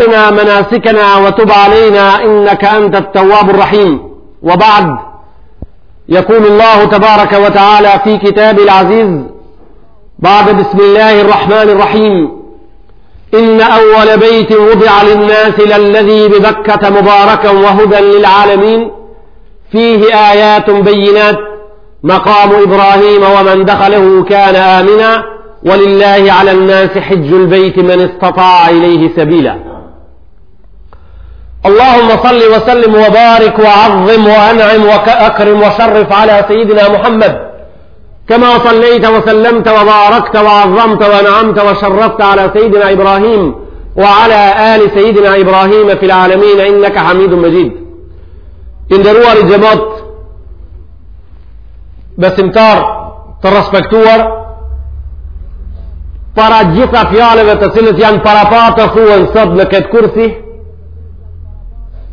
لنا مناسكنا وتب علينا إنك أنت التواب الرحيم وبعد يقول الله تبارك وتعالى في كتاب العزيز بعد بسم الله الرحمن الرحيم إن أول بيت وضع للناس للذي ببكة مباركا وهدى للعالمين فيه آيات بينات مقام إبراهيم ومن دخله كان آمنا ولله على الناس حج البيت من استطاع إليه سبيلا اللهم صل وسلم وبارك وعظم وأنعم وأكرم وشرف على سيدنا محمد كما صليت وسلمت وباركت وعظمت وأنعمت وشرفت على سيدنا إبراهيم وعلى آل سيدنا إبراهيم في العالمين إنك حميد مجيد Nderuar i xhamat besimtar të respektuar para gjitha fjalëve të cilët janë parapa të thuen sot në këtë kursi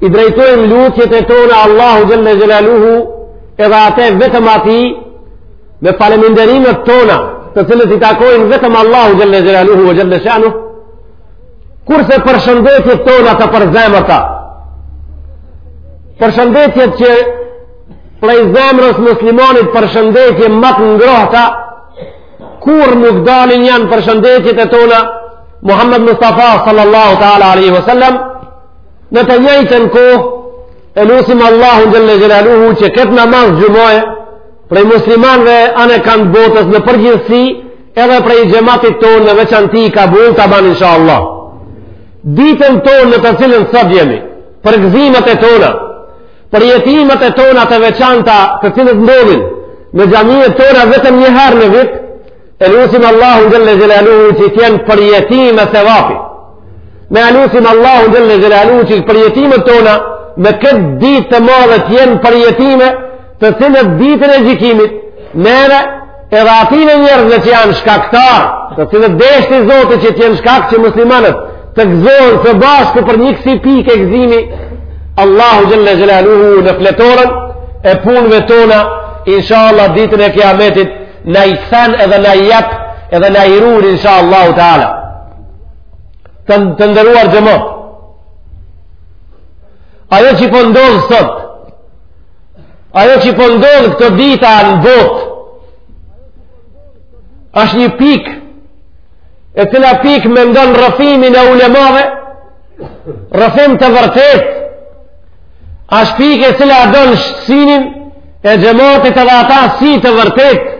i drejtojmë lutjet e tona Allahu xhele xhelaluhu edhe ate vetëm atij me faleminderimet tona të cilët i takojnë vetëm Allahu xhele xhelaluhu ve xhele shanuhu kurse përshëndetjet tona të përzemërta përshëndetjet që Prej zemrës muslimanit përshëndetje ma të ngrohta kurrë nuk dalin janë përshëndetjet e tona, Muhammed Mustafa sallallahu ta'ala alaihi wasallam, në të njëjtën kohë, e lusim Allahun xhele xhelaluhu që këtë namaz xhumaje, prej muslimanve anekand botës në përgjithësi, edhe prej xhematit tonë në veçanti kabul ta ban insha Allah. Ditën tonë në të cilën sot jemi, përgëzimet e tona, Përjetimet e tona të veçanta të cilët ndodhin në xhamiat tona vetëm një herë në vit, e lusim Allahun xhele xhelaluhu që t'jenë përjetime sevapi. Ne e lusim Allahun xhele xhelaluhu që përjetimet tona me këtë ditë të madhe t'jenë përjetime të cilët ditën e gjikimit neve Edhe atyne njerëzve që janë shkaktar, të cilët deshti Zoti që t'jen shkak që muslimanët të gëzohen së bashku për një kësi pike gëzimi, Allahu xhele xhelaluhu në fletoren e punve tona, insha Allah ditën e kiametit, na i kthen edhe na i jep, edhe na i run, insha Allahu ta'ala. Të nderuar xhemat. Ajo që po ndodh sot, Ajo që po ndodh këto dita në botë është një pikë e cila pikë mendon rrëfimin e ulemave, rrëfim të vërtet, është pikë e cila don synin e xhematit edhe ata sy të vërtet,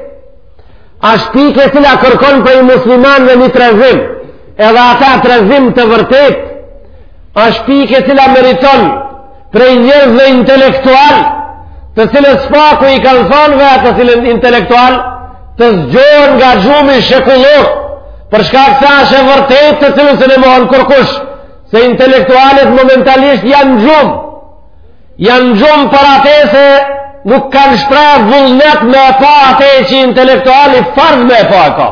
është pikë e cila kërkon prej muslimanëve një trezim, edhe ata trezim të vërtet, Ashtë pikë e cila meriton prej njerëzve intelektual, të cilët së paku i kanë thanë vetes se janë intelektual, të zgjohen nga gjumi shekullor, për shkak se është e vërtet të cilën s'e mohon kërkush, se intelektualet momentalisht janë n'gjumë, janë n'gjumë për atë se nuk kanë shpreh vullnet me e pa atë e që intelektuali farz me e pa e ka.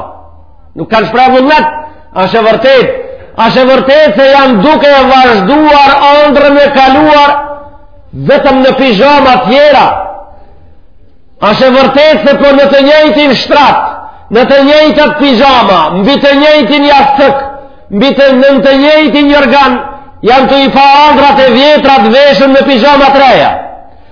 Nuk kanë shpreh vullnet, asht e vërtet, asht e vërtet se janë duke e vazhduar, andrën e kaluar, vetëm në pizhama tjera, asht e vërtet se po në të njëjtin shtrat, në të njëjtat pizhama, mbi të njëjtin jastëk, mbi, nën të njëjtin jorgan, janë tu i pa andrat e vjetra t'veshur në pizhama t'reja.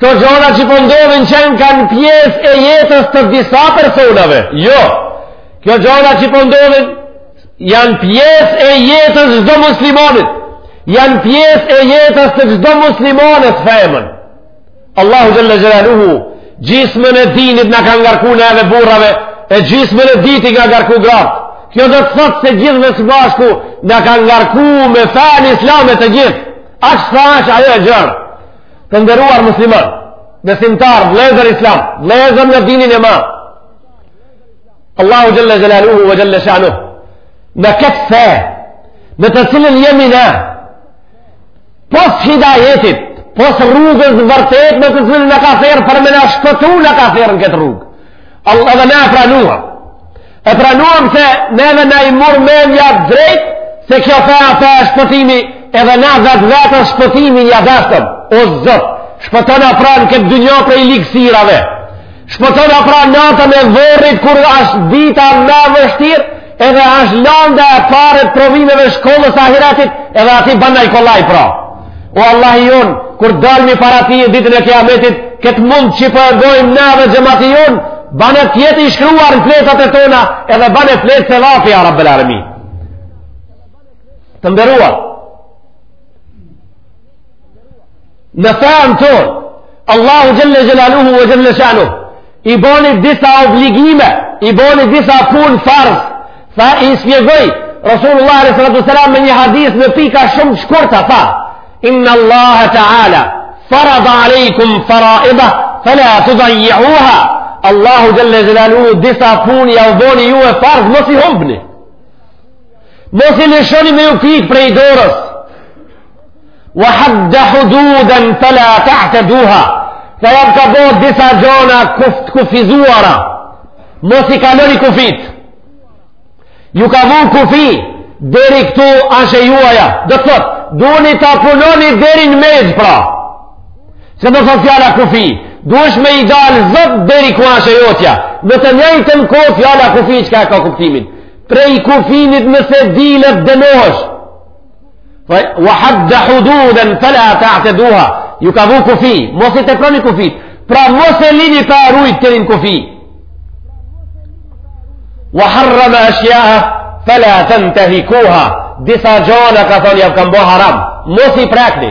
Këto gjona që po ndodhin qenkan pjesë e jetës të disa personave. Jo, këto gjona që po ndodhin janë pjesë e jetës çdo muslimonit. Janë pjesë e jetës të çdo muslimones femën. Allahu xhel-le xhelaluhu, gjysmën e dinit na ka ngarku neve burrave, e gjysmën e dinit i ka ngarku gratë. Kjo do të thotë se gjithve së bashku na ka ngarku me fenë islame të gjithë. Aq sa ashtë ajo e gjërë. Të nderuar musliman, besimtar, vllezër islam, vllezër në din e iman. Allahu xhel-le xhelaluhu ve xhel-le shanuhu. Në këtë fe, në të cilën jemi na, pos hidajetit, pos rrugës vërtet në të cilën na ka thirrë, për me na shpëtu na ka thirrë në këtë rrugë. Allah dhe na e pranuam. E pranuam se neve na e mur menja drejt se kjo fe asht fe e shpëtimit edhe na vetvetes shpëtimin ia deshtëm o Zot shpëtona pra në këtë dynjo prej ligësirave shpëtona pra natën e vorrit kur është dita ma e vështirë edhe është landa e parë e provimeve shkollës ahiretit edhe aty banaj kollaj pra O Allahu jonë, kur dalmi para teje ditën e kiametit, këtë mund që po e çojmë na dhe xhemati jonë, bane t'jetë i shkruar në fletat e tona, edhe bane fletë sevapi ja rabbel alemin. Të nderuar. Në fenë tonë, Allahu xhel-le xhelaluhu ve xhel-le shanuhu, i boni disa obligime, i boni disa pun farz, na i spjegoi, Rasulullah s.a.s. me një hadith me pika shumë të shkurta, tha, Inna Allah Ta'ala, farada alejkum faraida, fela tudajjiuha, Allahu xhel-le xhelaluhu, disa pun jau boni juve farz, mos i humbni, mos i lëshoni me ju hik prej dorës, Wa hadda hududan fala ta'taduha. Tha jau ka bo disa gjona të kufizuara. Mos i kaloni kufit. Ju ka vu kufi deri këtu asht e juaja. Do të thot, doni ta punoni deri në mexhë pra. Se do thot fjala kufi. Duhesh me i dal zot deri ku asht e jotja. Në të njëjtën kohë fjala kufi çka ka kuptimin. Prej kufinit nëse dilet dënohesh. wa hadda hududan fala ta'taduha ju ka vu kufi mos e teproni kufi pra mos e lini pa rujt të rin kufi wa harrama ashya'a fala tantahikuha disa gjona ka thon ja kam bo haram mos i prakni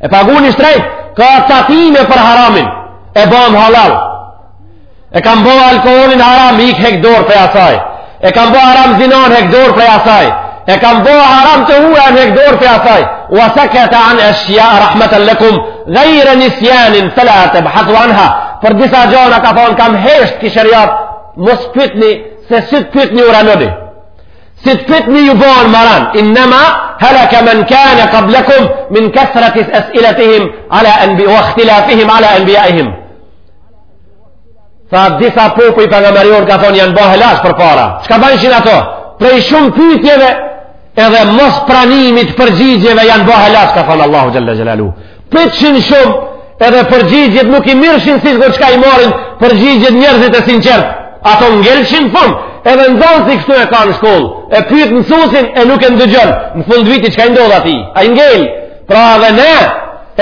E paguni shtrejt, ka tatime për haramin, e bom hallall. E kam bo alkoholin haram, hik hek dorë prej asaj. E kam bo haram zinon, hek dorë prej asaj. E kam bo haram të huajën, hek dorë prej asaj. Ue sekete an eshjae, rahmeten lekum, gajre nisjanin, fela tebhathu anha. Për disa gjona ka thonë, ka me hesht ky sheriat, mos pytni, se si të pytni u ranoni. Si të pytni ju bohen ma ran, innema heleke men kane kablekum, min kethreti esiletihim, ala enbi, ve ihtilafihim ala enbijaihim. Tha, disa popuj Pejgamberi ka thonë, janë bo helaq përpara. Çka banshin ato? Prej shumë pytjeve, edhe mos pranimit përgjigjeve, janë bo helaq, ka thonë Allahu Xhelle Xhelaluhu. Pytshin shumë edhe përgjigjet nuk i mirshin siç o çka i marrin përgjigjet njerëzit e sinqertë. Ato ngelshin fund edhe nxansi kështu e ka në shkollë. E pyt mësusin e nuk e ndëgjon. Në fund viti çka i ndodh atij? Ai ngel. Pra edhe ne,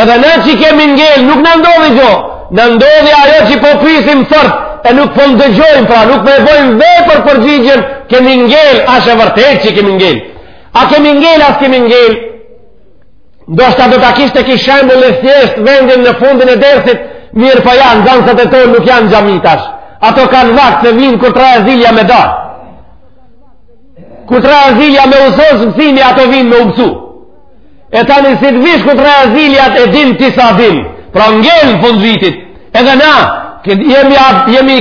edhe ne që kemi ngel, nuk na ndodhi gjo. Na ndodhi ajo që po pysim fort e nuk po ndëgjojmë, pra nuk me po bojmë vepër përgjigjen, kemi ngel, asht e vërtet që kemi ngel. A kemi ngel, as kemi ngel, Ndoshta do ta kishte ta kishte shembulli i thjesht vendin në fundin e dersit, mirëpo janë, nxansat tonë nuk janë xhami tash. Ato kanë vakt se vijnë kur t'raje zilja me dalë. Kur t'raje zilja me u sos mësimi, ato vijnë me u mësu. E tani si të vish kur t'raje zilja ti e din ti sa din. Pra ngel në fund vitit. Edhe na, jemi, jemi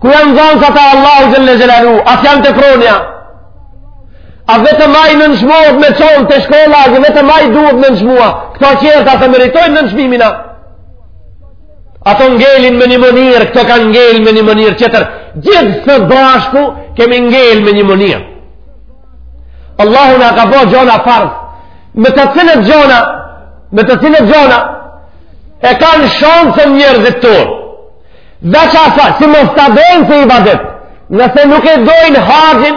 Ku janë nxansa ata Allahu xhelle xhelaluhu, as janë të pronja. A vetëm ai nënçmohet me qenë te shkolla, a vetëm ai duhet nënçmua. Këto qertë a e meritojnë nënçmimin a. Ato ngelin me një mënyrë, këto kanë ngel me një mënyrë qetër. Gjithë së bashku kemi ngel me një mënyrë. Allahu na ka bo gjona farz. Me të cilat gjona, me të cilat gjona, e kanë shansën njerëzit tërë. Veç ata, si mos ta dojnë si ibadet, nëse nuk e dojnë haxhin,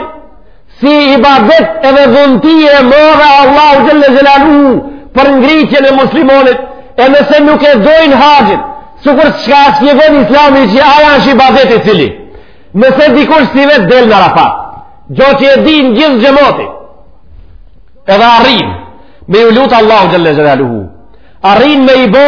si ibadet edhe dhunti e madhe Allahu xhelle xhelaluhu për ngritjen e muslimanit, e nëse nuk e dojnë haxhin, sikur se çka shpjegon islami që aja është ibadet i cili, nëse dikush si vetë del në Arafat, gjo që e din gjithë xhemati, edhe arrin, me ju lutë Allahu xhelle xhelaluhu, arrin me i bo,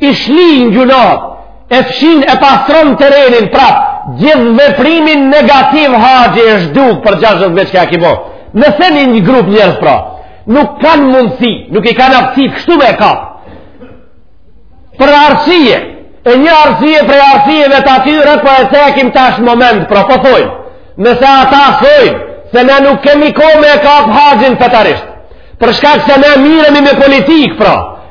I shlyn gjunat, e fshin e pastron terrenin prap, gjithë veprimin negativ haxhi e zhduk për gjashtëdhjetë vjet çka ki bo. Nëse një një grup njerëz pra, nuk kanë mundësi, nuk i kanë aftësi, kështu me kap. Për arsye, e një arsye prej arsyeve të atyre, po e cekim tash moment, pra po thojnë, nëse ata thojnë, se ne nuk kemi kohë me e kap haxhin fetarisht. Për shkak se ne miremi me politikë, pra,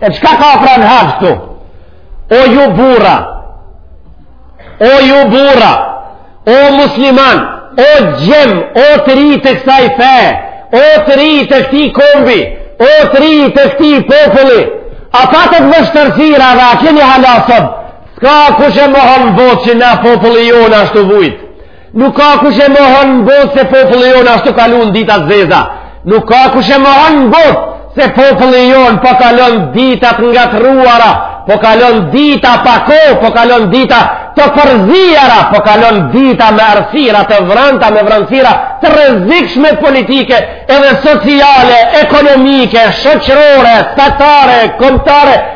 E çka ka pra në haxh këtu? O ju burra, o ju burra, o musliman, o gjem, o të ri të kësaj fe, o të ri të këtij kombi, o të ri të këtij populli, a patët vështirësira dhe a keni hala sot, s'ka kush e mohon në botë që na populli jonë ashtu vujtë. Nuk ka kush e mohon në botë se populli jonë asht tu kalu n'dita zeza. Nuk ka kush e mohon në botë se populli jonë po kalon dita të ngatërruara, po kalon dita pa kohë, po kalon dita të përziara, po kalon dita me errsira, të vranta me vransira, të rezikshme politike, edhe sociale, ekonomike, shoqërore, statare, kombtare,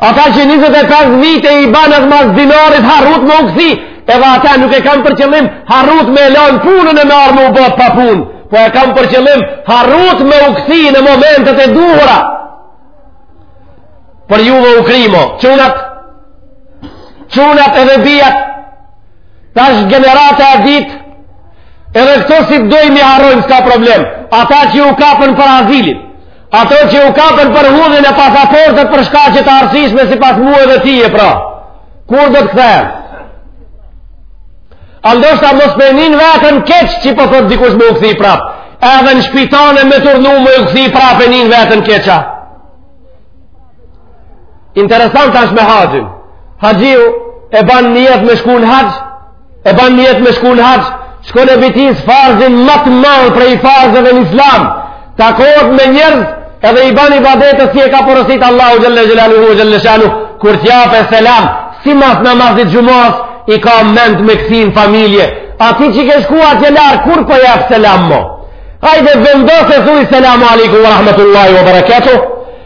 Ata që 25 vite i banët mas dinarit harrut me u kthi, edhe ata nuk e kam për qëllim harrut me e lanë punën e me ardh me u bo t'papunë, po e kam për qëllim harrut me u kthi në momentet e duhura. Për juve u kri mo, çunat, çunat edhe bijat, tash gjenerata e ditë, edhe këto si dojmë i harrojmë s'ka problem, ata që u kapën për azilin, Ato që u kapën për hudhën e pasaportët për shkaqe të arsyeshme sipas mua edhe tije pra. Kur do të kthehen? A ndoshta mos pe nin veten keq që po thot dikush me u kthi prap. Edhe në shpi tane me t'urdhnu me u kthi prap pe nin veten keq a. Interesant është me haxhinë. Haxhiu e ban nijet me shku në haxh, e ban nijet me shku në haxh, shkon e bitis farzin ma të madh prej farzeve në islam, takohet me njerëz edhe i ban ibadetet si e ka porosit Allahu xhel-le xhelaluhu xhel-le shanuhu, kur t'jape selam, si mas namazit xhumas, i ka mend me kthi n'familje, ati që ke shku atje larg, kur po jap selam mo? Hajde vendos e thuj selamu alejkum wa rahmetullahi wa barakatuh,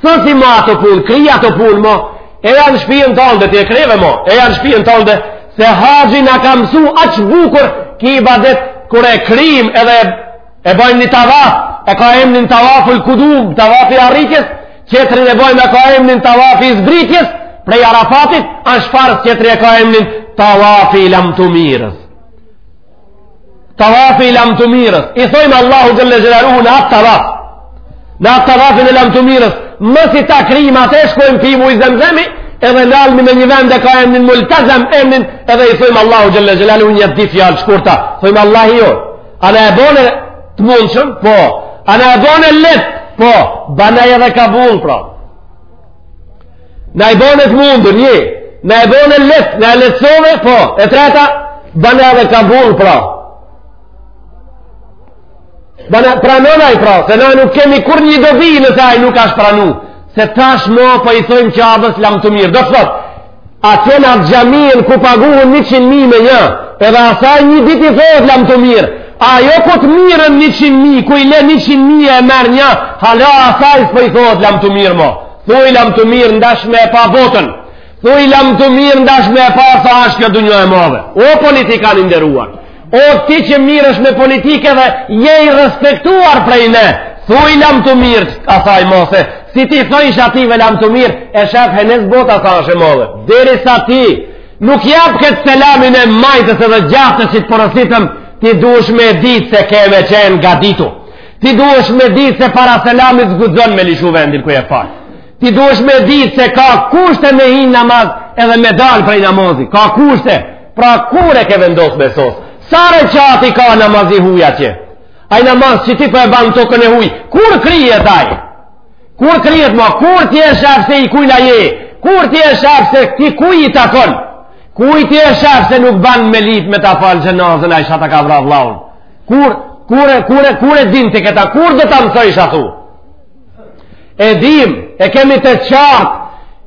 Së si ma ato punë, kri ato punë, mo, eja në shpijën tonde, ti e kreve, mo, eja në shpijën tonde, se haxhi na ka mësu aq bukur ki ibadet, kur e krim edhe e bojmë një tavaf, e ka emnin tavaful kudum, tavafi i arritjes, qetrin e bojmë e ka emnin tavafi i zbritjes, prej Arafatit, asht farz, qetri e ka emnin tavafi i lamtumirës. Tavafi i lamtumirës. I thojmë Allahut xhel-le xhelaluhu në atë tavaf. Në atë tavafin e lamtumirës. Masi ta krijmë atë e shkojmë pimë uj zemzemi, edhe nalmi në një vend e ka emnin Multezem emnin, edhe i thojmë Allahut xhel-le xhelaluhu nja di fjalë shkurta. Thojmë Allahi jonë. A na e bone të mundëshëm? Po. A na e bone lehtë? Po. Banaj edhe kabull, pra. Na e bane të mundur, një. Na e bane lehtë, na e lehtësove, po. E treta, bane edhe kabull, pra. Bane, pranonaj, pra. Se na nuk kemi kurrnjë dobi nëse ai nuk asht pranu. Se tash mo, po i thojmë Qabes lamtumirë. Do të thotë, Atje n'atë xhamiën ku paguhen njëqind mijë me një, edhe asaj një ditë i thohet lamtumirë. Ajo ku të mirren njëqind mijë, ku i le njëqind mijë e merr një, hala asaj s'po i thohet lamtumirë mo. Thuj lamtumirë n'dash me e pa botën. Thuj lamtumirë n'dash me e pa sa ashtë kjo dunja e madhe. O politikan i nderuar, O ti që mirresh me politikë edhe je i respektuar prej ne, thuj lamtumirë asaj mo, se si t'i thujsh ative lamtumirë, e shef henez bota sa ashtë e madhe. Derisa ti nuk jap këtë selamin e majtës edhe djathtës që të porositëm, ti duhesh me ditë se keme qenë gaditu. Ti duhesh me ditë se para selamit s'guxon me lishu vendin ku je falë. Ti duhesh me ditë se ka kushte me hi në namaz edhe me dalë prej namazi. Ka kushte. Pra kur e ke vendos me sos? Sa reqate ka namazi huj atje? Ai namaz që ti po e ban n'tokën e huj, kur kryhet ai? Kur kryhet ma? Kur ti e shef se i kujna je? Kur ti e shef se ti kuj i takon? Kuj ti e shef se nuk ban me lyp me ta falë xhenazen ai shka ta ka vra vllaun? Kur, kur, kur, kur e din ti këta? Kur do ta mësojsh atë? E dim, e kemi të qartë,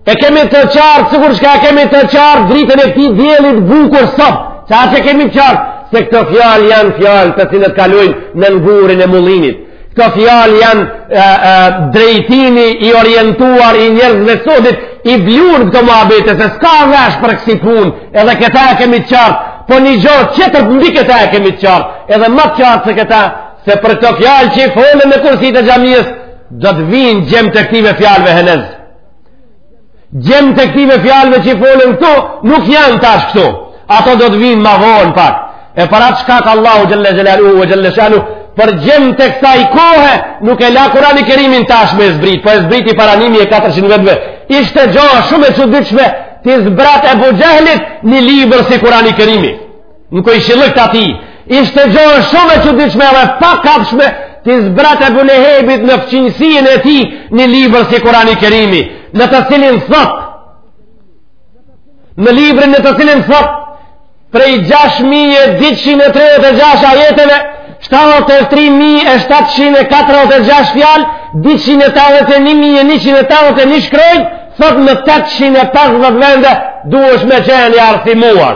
e kemi të qartë, sikur shka e kemi të qartë, dritën e këtij diellit bukur sot, qe aq e kemi të qartë, se këto fjalë janë fjalë të cilat kalojnë nën gurin e mullinit. Këto fjalë janë e, e, drejtimi i orientuar i njerëzve të sotit, i blun këto muhabete, se s'ka vesh për kësi punë, edhe këta e kemi të qartë, po një gjë tjetër mbi këta e kemi të qartë, edhe ma të qartë se këta, Se për këto fjalë që i folën në kursitë e xhamiës, do të vinë djemtë e këtive fjalëve henez. Djemtë e këtive fjalëve që i folën këtu, nuk janë tash këtu. Ato do të vinë ma vonë pak. E për atë shkak Allahu xhel-le xhelaluhu e xhel-le shanuhu, për djemtë e kësaj kohe, nuk e la Kurani Kerimin tash me zbrit, po e zbriti para një mijë e 400 vjetëve. Ishte gjo shumë e çuditshme t'i zbrat Ebu Xhehlit një libër si Kurani Kerimi. Në kojshillëk të atij, ishte gjo shumë e çuditshme edhe e pakapshme t'i zbrat Ebu Lehebit në fqinjësinë e tij një libër si Kurani Kerimi, në të cilin thot, në librin në të cilin thot, prej 6.236 ajeteve, 73.746 fjalë, 281.181 shkronja, thot në 850 vende, duhesh me qenë i arsimuar.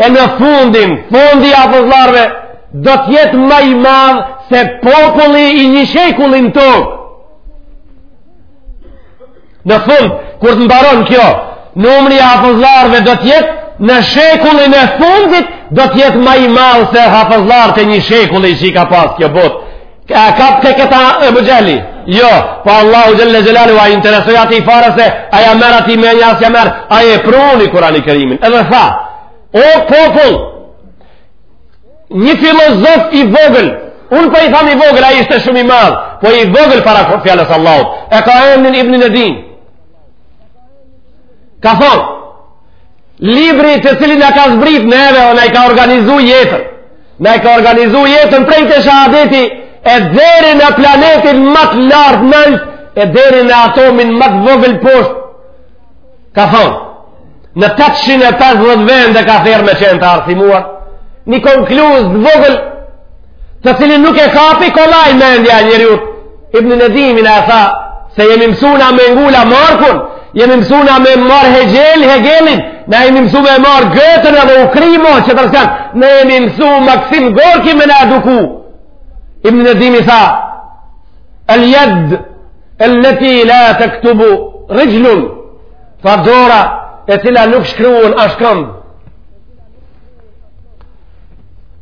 E në fundin, fondi i hafëzllarve do t'jetë ma i madh se populli i një shekulli n'tokë. Në fund, kur të mbaron kjo, numri i hafëzllarve do t'jetë, në shekullin e fundit, do t'jetë ma i madh se hafëzllarët e një shekulli që i ka pas kjo botë. Ka ka te këta Ebu Xhehli. Jo, po Allahu xhelle xhelaluhu a i interesoi atij fare se a ja merr atij menja a s'ja merr, ai e pruni Kur'anin e Kerimin. Edhe tha, o popull, një filozof i vogël, un po i tham i vogël, ai ishte shumë i madh, po i vogël para fjalës së Allahut. E ka emnin Ibn Nedim. Ka thonë, Libri të cilin na ka zbrit neve o na i ka organizu jetën. Na i ka organizu jetën prej te shahadeti e deri në planetin ma të lartë nalt e deri në atomin ma të vogël poshtë. Ka thonë, në 850 vende ka therë me qenë të arsimuar, një konkluz të vogël të cilin nuk e kapi kolaj mendja njeriut ibn nedimi na tha se jemi mësu na me ngu karl marksin jemi mësu na me marrë hegel hegelin na jemi mësu me marrë gëten edhe u krimo që tërsen na jemi mësu maksim gorki me na eduku ibn nedimi tha el jed el leti la tektubu rixhlun tha dora e cila nuk shkruun asht kambë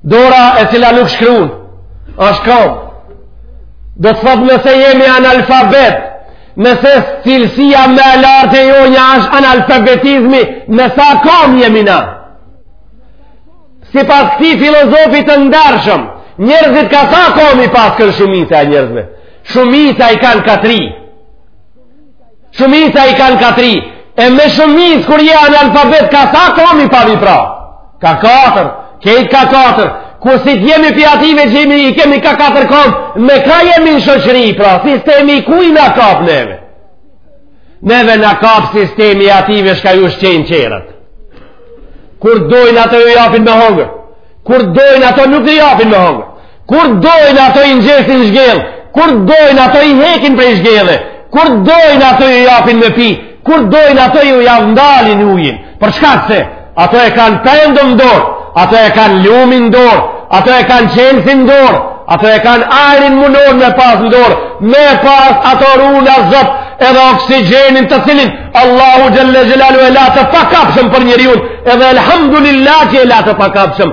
Dora e cila nuk shkruan, është kom. Do të thotë nëse jemi analfabet, nëse cilësia më e lartë e jonja është analfabetizmi, me sa kom jemi na? Sipas këtij filozofit të ndershëm, njerëzit ka sa kom i paskën shumica e njerëzve? Shumica i kanë katri. Shumica i kanë katri, e me shumic kur je analfabet, ka sa kom i ka bi pra? Ka katër, kejt ka katër, kur si të jemi pi atyve që jemi, i kemi ka katër kom, me ka jemi në shoqëri, pra sistemi i kuj na kap neve? Neve na kap sistemi i atyve çka ju shërbejnë tjerët. Kur dojnë ato ju japin me hongër, kur dojnë ato nuk ju japin me hongër. Kur dojnë ato i ngjesin zgjedhë, kur dojnë ato i hekin prej zgjedhe, kur dojnë ato ju japin me pi, kur dojnë ato ju jav ndalin ujin. Për shkak se ato e kanë pendën n'dorë, ato e kanë lumin n'dorë, ato e kanë qelësin n'dorë, ato e kanë ajrin munon me pas në dorë, me pas ato ruana Zot edhe oksigjenin të cilin Allahu Xhelle Xhelaluhu e la të pakapshëm për njeriun, edhe Elhamdulillah që e la të pakapshëm,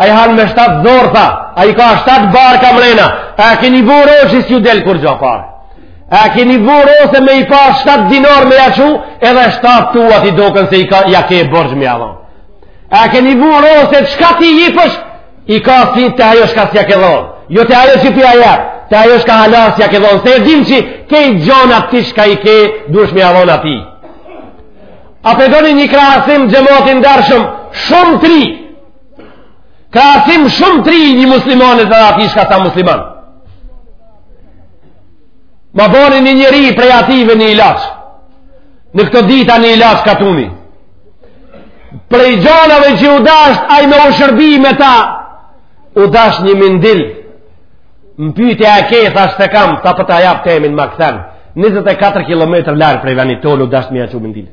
Ai han me shtatë zorrë, tha. Ai i ka shtatë barka mrena. A e keni vu re që s'ju del kurgjo parë. A e keni vu re se me i pa shtatë dinarë me ja qu, edhe shtatë tu ati doken se i ka, ja ke borxh me ja dhon. A e keni vu re se qka t'i japësh, i ka si të ajo shka s'ja ke dhonë. Jo të ajo që ti ja jep, të ajo shka hala s'ja ke dhonë. Se e dim që krejt gjonat ti shka i ke, dush me ja dhon atij. A pe doni një krahasim xhemat i ndershëm shumë tri. Krahasim shumë tri një muslimanit edhe atij çka s'a musliman. Ma boni një njeri prej atyve një ilaç. Në këto dita një ilaç katuni. Prej gjanave që u dasht, ai me u shërby me ta, u dasht një mindil. Më pyti a ke, thashë s'e kam, tha po ta jap temin ma kthen, 24 km larg prej venit tonë, u dasht me ia çu mindil.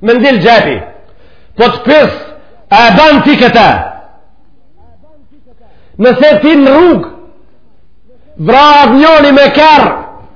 Mindil xhepi, po të pys, a e ban ti këta? Nëse ti në rrugë, vrahet njoni me kerr,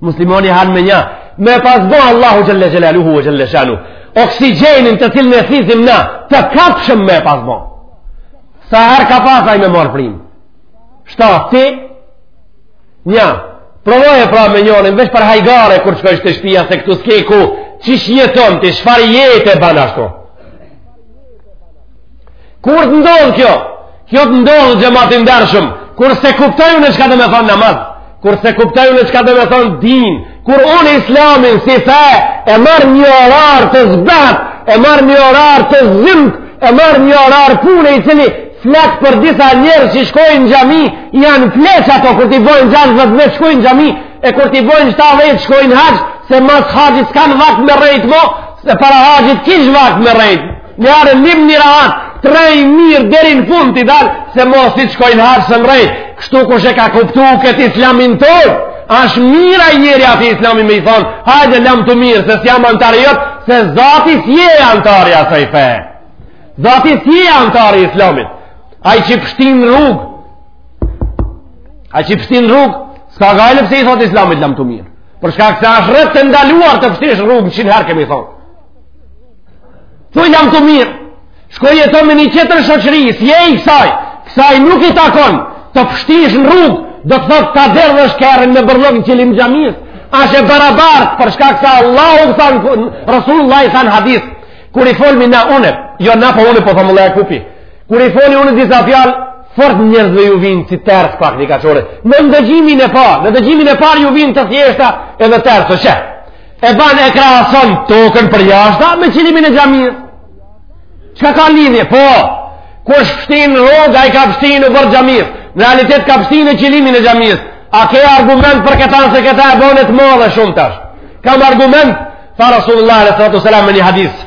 muslimani hanë me nja me pas bo Allahu xhelle xhelaluhu xhelle shanuhu oksigjenin të cilin e thithim na të kapshëm me pas bo sa herë ka pas ai me marrë frymë shta ti nja provoje pra me njonin veç për hajgare kur t'shkojsh te shpia se këtu s'ke ku qysh jeton ti çfarë jete e ban ashtu Kur të ndodh kjo? Kjo të ndodh xhemat i ndershëm. Kur s'e kuptoj unë çka domethonë namaz. Kur s'e kuptoj unë çka domethonë din. Kur unë islamin si fe e marr një orar të zbehtë, e marr një orar të zymtë, e marr një orar pune i cili flet për disa njerëz që shkojnë në xhami, janë pleq ata kur t'i bojnë gjashtëdhjetë vjet shkojnë në xhami, E kur t'i bojnë shtatëdhjetë shkojnë haxh, se mas haxhit s'kanë vakt me rrejt mo, se para haxhit kish vakt me rrejt. Një arë një një rahat, rrej mirë deri në fund t'i dalë, se mo si t'shkojnë haxh s'un rrejt. Kështu kush e ka kuptu këtë islamin tonë, ashtë mirë ai njeri atij islami me i thonë, hajde lamtumirë, se s'jam antar jot, se zati s'je antar i asaj feje. Zati s'je antar i islamit. Ai që pështyn rrugë, Ai që pështyn rrugë, s'ka gajle nëse i thotë islamit lamtumirë. Për shkak se ashtë rreptë e ndaluar të pështysh rrugë, njëqind herë kemi thonë. Thuj lamtumirë, shko jeto me një tjetër shoqëri, s'je i kësaj, kësaj nuk i takon të pështysh në rrugë, do të thotë të derdhësh kerrin me bërllok në qilim xhamisë. Asht e barabartë, për shkak se Allahu ka than, Resulullahi tha hadith, kur i folmi na une, jo na po une po thamë le kupi, kur i folmi une disa fjalë, Fort njerëzve ju vijnë si ters pak nikaherë. Në ndëgjimin e parë, në ndëgjimin e parë ju vijnë të thjeshta edhe ters, o që? E ban e krahason tokën përjashta me qilimin e xhamisë. Çka ka lidhje? Po, kush pështyn rrugë ai ka pështy në oborr xhamisë. Në realitet ka pështy në qilimin e xhamisë. A ke argument për këta se këta e bone t'madhe shumë tash? Kam argument, tha Resulullah alejhi salatu selam me një hadith.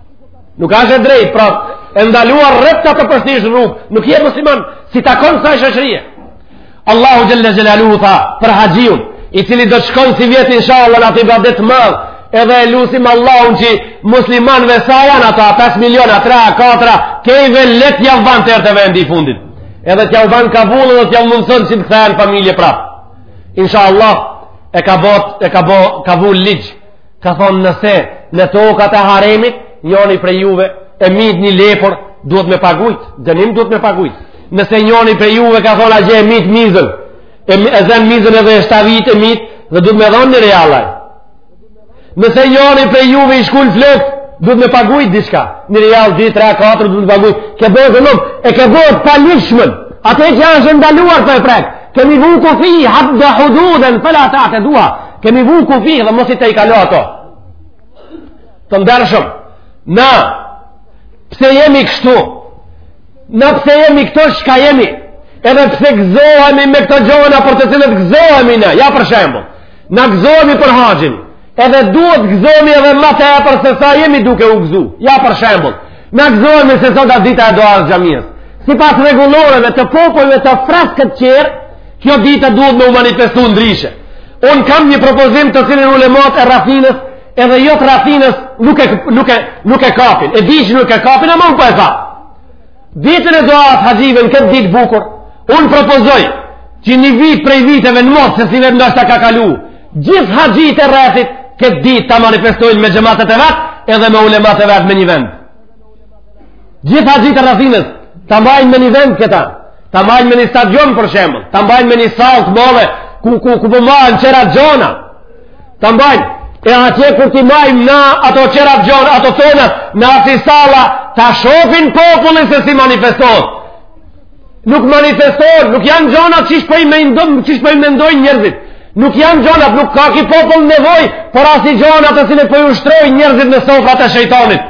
Nuk asht e drejt, pra, e ndaluar rreptë të pështish n'rrugë, nuk je musliman, s'i takon asaj shoqërie. Allahu Xhel-le Xhelaluhu tha, për haxhiun, i cili do të shkon sivjet inshallah në at ibadet t'madh, edhe e lusim Allahun që muslimanve sa janë ata, 5 miliona, 3, 4, kejve le t'jau ban deri te vendi i fundit. Edhe t'jau ban kabull edhe t'jau mundëson që të kthehen n'familje prapë. Insha Allah, e ka bo, e ka bo, ka vu ligj, ka thonë nëse në tokat e haremit njoni prej juve e mit një lepur duhet me pagujt dënim duhet me pagujt nëse njoni prej juve ka thonë atje e mit mizën e, e zen mizën edhe e shtavit e mit dhe duhet me dhonë një real aj nëse njoni prej juve i shkul flokt duhet me pagujt diçka një real 2, 3, 4 duhet me pagujt ke bërë dhe nuk e ke bërë pa lishmën atë e cila është ndaluar po e prek kemi vu kufi hadde hududen fela ta'teduha Kemi vu kufi dhe mos i tejkalo ato. Të ndershëm. Na, pse jemi kështu? Na pse jemi këto çka jemi? Edhe pse gëzohemi me këto gjona për të cilat gëzohemi na. Ja për shembull. Na gëzohemi për haxhin. Edhe duhet gëzohemi edhe ma tepër se sa jemi duke u gëzu. Ja për shembull. Na gëzohemi se sot a dita e doasë t'xhamisë. Sipas rregulloreve të popujve të freskët qërë, Kjo dita duhet me u manifestu ndrishe. Unë kam një propozim të cilin ulemat e rrethinës, edhe jo të rrethinës nuk e, nuk e, nuk e kapin. E di që nuk e kapin, ama unë po e tha. Ditën e doasë t'haxhive në këtë ditë bukur, unë propozoj që një vit prej viteve në mos, se sivjet ndoshta ka kalu, gjithë haxhitë e rrethit këtë ditë ta manifestojnë me xhematet e vet, edhe me ulemat e vet me një vend. Gjithë haxhitë e rrethinës, ta mbajnë me një vend këta, ta mbajnë me një stadion për shembull, ta mbajnë me një sallë t'madhe, ku, ku, ku po mbahen qera gjona, ta mbajnë, e atje kur t'i mbajmë na ato qera gjona, ato tonat, n'asi salla, ta shofin popullin se si manifestohet. Nuk manifestohet, nuk janë gjona qysh po i mendojnë, qysh po i mendojnë njerzit. Nuk janë gjona, nuk ka ki popull nevoj, për asi gjona të cilat po i ushtrojnë njerzit në sofrat e shejtonit.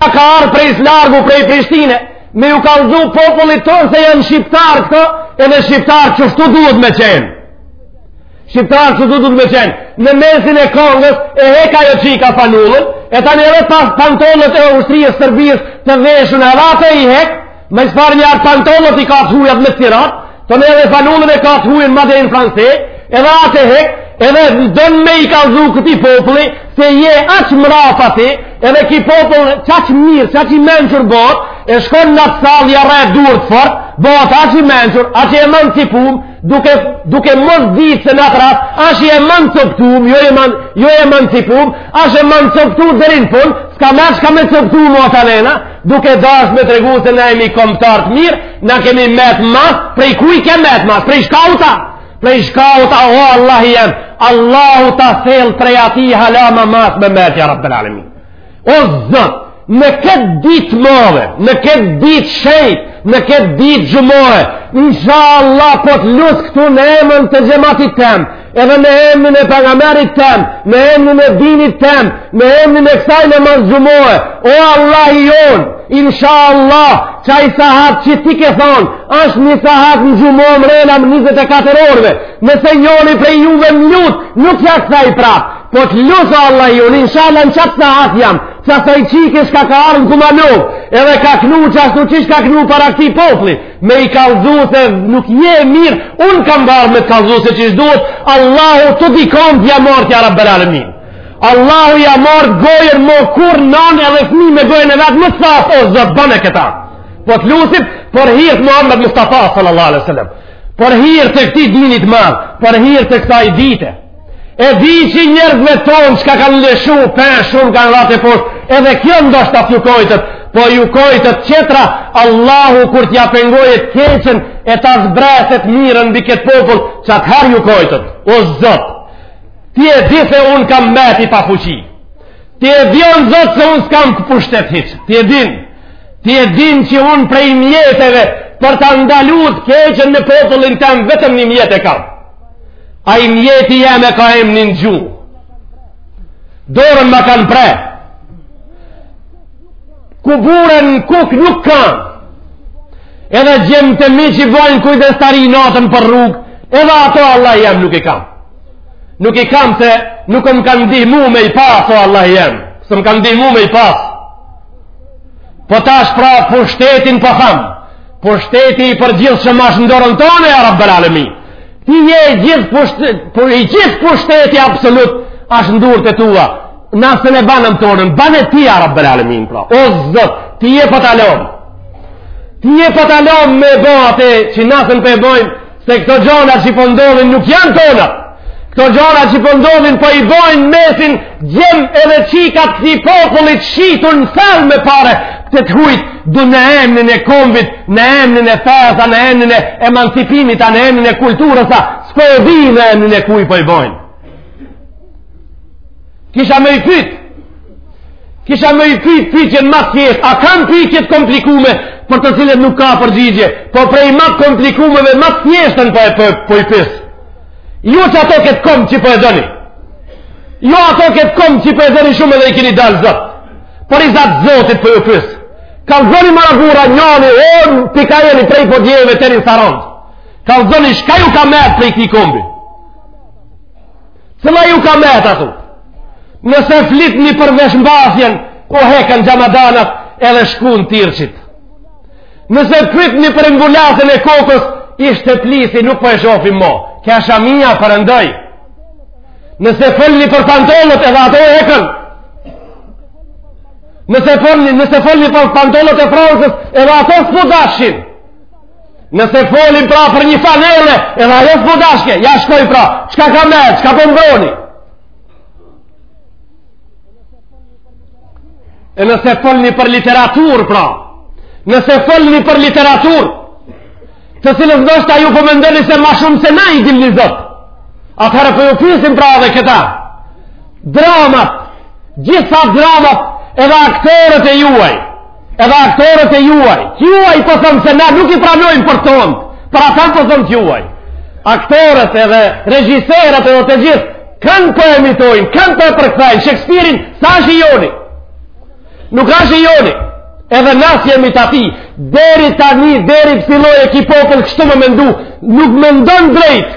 Ja ka ardhë prej s'largu prej Prishtine, me ju kallzu popullit tonë se janë shqiptarë këto, edhe shqiptarë qështu duhet me qenë. Shqiptarë qështu duhet me qenë. Në mesin e kongës, e hek ajo që i ka fanellën, e tani edhe pas pantollet e ushtrisë Serbisë të veshun edhe ato i hek, Me çfarë një arë pantollet i ka të hujat me cirat, tani edhe fanellën e ka të hujën made in France, edhe atë e hek, edhe don me i kallzu këtij populli, se je aq mrapa ti, edhe ki popull qaq mirë, qaq i mençur bot, e shkon n'atë sallë, ja rreh durtë fort, bot aq i mençur, aq emancipum, duke, duke mos ditë se në atë rast, ashtë emancoptum, jo eman jo emancipum, ashtë emancoptum deri në fund, s'ka ma shka me coptu o të nena, duke dashtë me tregu se na jemi komtarë të mirë, na kemi met mas, prej kujt ke met mas, prej shkaut a, prej shkaut a, o Allahi jem, Allahu ta thell prej atij hala ma mas me met, ja Rabbel alemin. O zot, në këtë ditë të madhe, në këtë ditë të shejtë, në këtë ditë xhumaje, insha Allah po të lus këtu në emën të xhematit tem, edhe në emën e pejgamerit tem, në emën e dinit tem, në emën e kësaj namaz xhumaje, o Allahi jonë, insha Allah, qaj sahat që ti ke thonë, është një sahat në xhuma mrena 24 orëve, nëse njoni prej juve më lut, nuk ja kthej prapë, Po të lus Allahi jonë, inshallah në qat sahat jam, qasaj çike shka ka ardhë në Kumanovë, edhe ka knu qashtu çka ka knu para këtij populli, me i kallzu se nuk je mirë, unë kam ardhë me të kallzu se qysh duhet, Allahu të dy komt ja marrtë ja Rabbel alemin. Allahu ja marrtë gojën ma kurrë nanë edhe fmi me gojën e vet mos thashtë, o zot bone këta. Po të lusi, për hir të Muhammed Mustafa sallallahu alaihi sallam, për hir të këtij dinit të madh, për hir të kësaj dite. E di që njerëzve tonë çka kanë lëshu pe, shumë kanë ra teposhtë, edhe kjo ndoshta s'ju kujtet, po ju kujtet qetra, Allahu kur t'ja pengojë të keqen, e ta zbreset mirën mbi këtë popull, qatëherë ju kujtet, o zot, ti e di se unë kam metë pa fuqi, ti e di o zot se unë s'kam të pushtet hiç, ti e din, ti e din që unë prej mjeteve, për ta ndalu të keqen në popullin tem vetëm një mjet e kam, Ai mjeti jem e ka emnin gjuhë. Dorën ma kanë pre. Kuburen në kuk nuk kam. Edhe djemtë e mi që bojnë kujdestari natën për rrugë. Edhe ato Allahi jem nuk i kam. Nuk i kam se nuk më kanë ndihmu me i pas o Allahi jem. S'më kanë ndihmu me i pas. Po tash pra pushtetin po tham, pushteti i përgjithshëm ashtë në dorën tane ja Rabbel alemin. Ti je i gjithë pushteti, i gjithë pushteti absolut, ashtë në durt e tua. Na s'un e banëm tonën, bane ti ja Rabbel alemin, pra. O zot, ty po ta lomë. Ty po ta lomë me bo atë që na s'un po e bojmë, Se këto gjona që po ndodhin nuk janë tona. Këto gjona që po ndodhin po i bojnë mesin djem edhe çika të këtij populli të shitur në thelb me pare të të hujt du në emnin e kombit, në emnin e fesë a, në emnin e emancipimit, në emnin e kulturës, s'po e di në emnin e kujt po i bojnë. Kisha me i pyt, kisha me i pyt pytjen ma të thjeshtë, a kam pytje të komplikume për të cilat nuk ka përgjigje, po prej ma të komplikumeve ma të thjeshtën po, po, po i pys. Ju që ato këtë komb që po e doni, ju ato këtë komb që po e doni shumë edhe i kini dalë zot, për riza të Zotit po ju pys. Kallzoni more burra njani, o në pika jeni prej Podjeve deri në Sarandë. Kallzoni shka ju ka metë prej këti kombi. Cila ju ka met aty? Nëse flitni për veshmbathjen, u hekën xhamadanat edhe shkun tirqit. Nëse flitni për mbulesën e kokës, ishte plisi nuk po e shofim mo. Ke shamia, perëndoi. Nëse folni për pantollët edhe ato u hekën, Nëse folni, nëse folni për pantollët e Francës, edhe ato s'po dashin. Nëse folim pra për një fanele, edhe ajo s'po dashke, ja shkoj pra, çka ka met, çka po mbroni? E nëse folni për literatur pra, nëse folni për literatur, të cilës ndoshta ju po mendoni se ma shumë se na i dilni zot, atëherë po ju pysim pra edhe këta, dramat, gjitha dramat edhe aktorët e juaj, Edhe aktorët e juaj, juaj po thom se na nuk i pranojmë për tonë, për ata po thom të juaj. Aktorët edhe regjiserët edhe të gjithë, kanë po e imitojnë, kanë po e përkthajnë, Shakespeare-in, sa është i joni? Nuk është i joni, edhe na s'jemi të atij, deri tani, deri filloi ky popull kështu me mendu, nuk mendon drejt,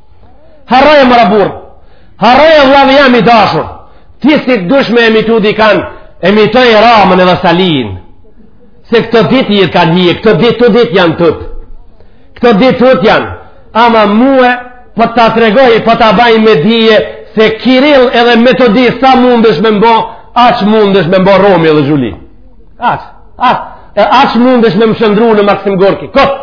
Harroje more burr. Harroje vllavi jem i dashur. Ti si të dush me imitu dikan, imitoj Ramën edhe Salin. Se këto dy të kanë hije, këto dy të dy janë tut. Këto dy tut janë. Ama mue, po ta tregoj, po ta baj me dije, se Kirill edhe Metodi sa mundesh me m'bo, aq mundesh me m'bo Romeo dhe Zhuliet. Aq, aq, aq mundesh me më shëndru në Maksim Gorki. Kot,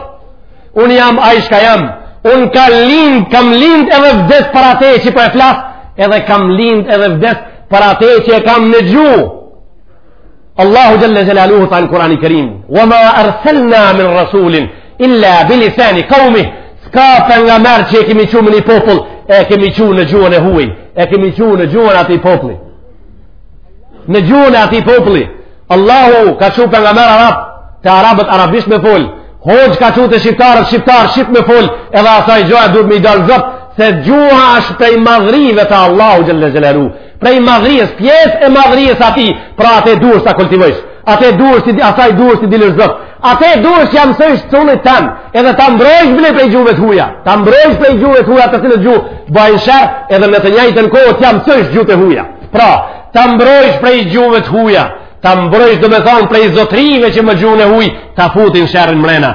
Unë jam ai shka jam, unë ka lind, kam lind edhe vdes për ate që po e flas, edhe kam lind edhe vdes për ate që e kam në gju. Allahu xhele xhelaluhu tha në Kurani Kerim, wa ma arselna min rasulin, illa bilisani kaumih, s'ka pejgamber që e kemi çu në një popull, e kemi çu në gjuhën e huj, e kemi çu në gjuhën e ati popullit. në gjuhën e ati populli Allahu ka çu pejgamber arab te arabët arabisht me fol hoxhë ka çu te shqiptarët shqiptar shqip me fol edhe asaj gjuhe duhet me i dalë zot se gjuha është prej madhrive të Allahut xhele xhelaluhu prej madhrisë, pjesë e madhrisë ati, pra atë duhet ta kultivojsh. Ate duhesh ti asaj duhesh t'i dilësh zot. Ate duhesh t'ja mësojsh çunit tan, edhe ta mbrojsh bile prej gjuhëve të huaja. Ta mbrojsh prej gjuhëve të huaja të cilët gjuhë bajnë sherr, edhe në të njëjtën kohë t'ja mësojsh gjuhët e huaja. Pra, ta mbrojsh prej gjuhëve të huaja. Ta mbrojsh domethanë prej zotrive që me gjuhën e huaj, ta futin sherrin mrena.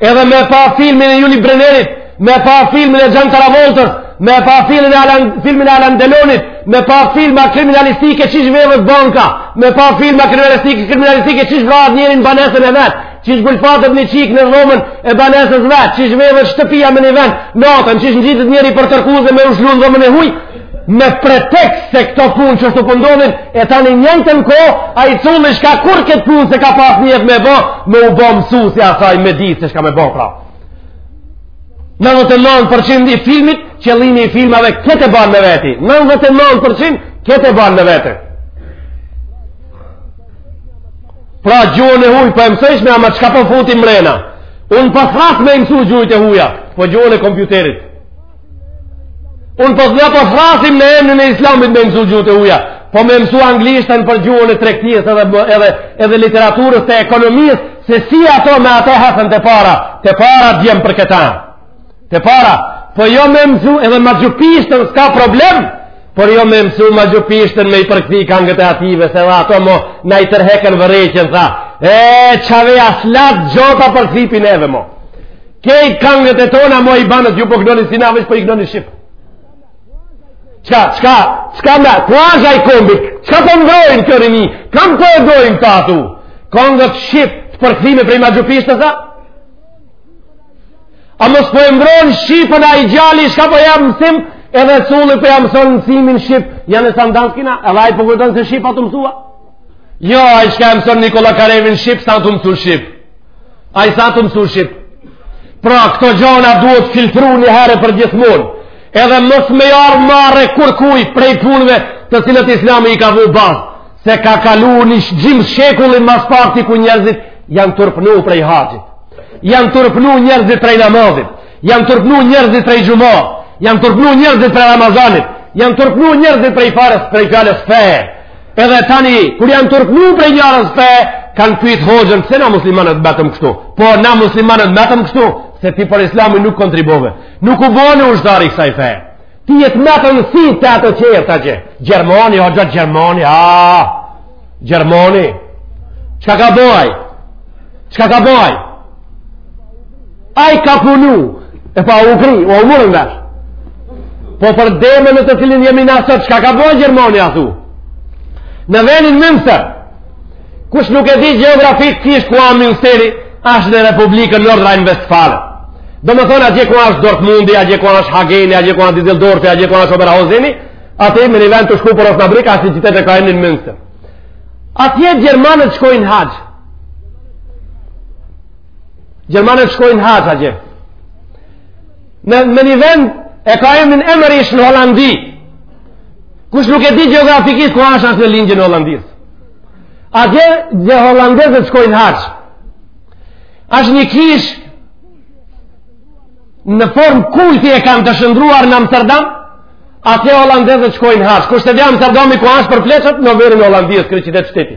Edhe me pa filmin e Juli Brenerit, me pa filmin e Xhon Travoltës, me pa filmin e Alan, filmin e Alan Delonit, me pa filma kriminalistike qish vedhet banka, me pa filma kriminalistike, kriminalistike qish vrahet njeri n'banesën e vet, qish gulfatet një çikë në dhomën e banesës vet, qish vedhet shtëpia me një vend, natën, qish ngjitet njeri për tërkuze me u lshu n'dhomën e huj, me pretekst se kto punë që është të pëndonin, po e tani njëjtën kohë, ai çun shka kur këtë punë s'e ka pas nijet me bo, me u bo mësusi asaj me ditë se shka me bo pra. Nandhetë e nanë përqind i filmit, qëllimi i filmave këtë e ban në veti. Nandhetë e nanë përqind, këtë e ban në vete. Pra gjuhën e huj, pra po e mësojsh me ama qka për po futi mrena. Unë pra po thrras me mësu gjuhët e huja, por gjuhën e kompjuterit. Unë po na po thrrasim në emrin e islamit me mësu gjuhët e huja, po me mësu anglishten për gjuhën e tregtisë edhe, edhe, edhe literaturës të ekonomisë, se si ato me ato hasën të para, të para djem për këta. Të para, po jo me mësu edhe magjupishten s'ka problem, por jo me mësu magjupishten me i përkthy kangët e atyve, se edhe ato mo na e tërhekën vërejtjen, tha, e qave aslat gjota për thipin edhe mo. Krejt kangët e tona mo i banët ju po knoni si na veç po i knoni shqip. Qka, qka, qka me, ku aja i kombit, qka po mbron kjo rini, kam po e dojnë ta tu, kangët shqip të përkthyme prej magjupishtes, tha? A mos po e mbron shqipen ai djali, qka po ja mësim, edhe culi po ja mëson mësimin shqip, Jane Sandanskin, edhe ai po kujton se shqip a t'mësu? Jo, ai qka e mëson Nikola Karevin shqip, s'a t'mësu shqip? Ai s'a t'mësu shqip. Pra, këto gjana duhet filtru një herë për gjithmonë. Edhe mos me i ardh marre kurkuj prej punve të cilat islami i ka vu bazë. Se ka kalu një gjysmë shekulli mas parti ku njerëzit janë turpnu prej haxhit. Janë turpnu njerëzit prej namazit. Janë turpnu njerëzit prej xhuma. Janë turpnu njerëzit prej Ramazanit. Janë turpnu njerëzit prej farës prej fjalës fe. Edhe tani, kur janë turpnu prej njërës fe, kanë pyt hoxhën, pse na muslimanët betëm kështu? Po, na muslimanët betëm kështu, se ti për islamin nuk kontribove. Nuk u bone ushtar i kësaj fe. Ti jetë metën si të ato qërë, ta që. Gjermani, hoxha, Gjermani, aaa. Gjermani. Qka ka boj? Qka ka boj? Ai ka punu, e pa u kry, u morëm vesh. Po problemin në të cilin jemi na sot, çka ka bërë gjermani, a thu? Në venin Münster, kush nuk e di gjeografikisht ku a Münsteri, ashtë në Republikën Nord Rhein-Westfalen. Domethonë, atje ku është Dortmundi, atje ku është Hageni, atje ku është Dizeldorfi, atje ku është Oberhauseni, atje në një vend tu shku për Osnabrik, ashtë një qytet e ka emin Münster. Atje Gjermanët shkojnë haxh. Gjermanët shkojnë haxh atje. Në, në një vend e ka emin Emerish në Hollandi. Kush nuk e di gjeografikisht ku asht, është në lindjen e Hollandisë. Atje edhe Hollandezët shkojnë haxh. Ashtë një kishë në formë kulti e kanë të shndërruar në Amsterdam, atje Hollandezët shkojnë haxh. Kush s'e di Amsterdami ku ashtë për pleqtë në verin e Hollandisë, kryeqytet shteti.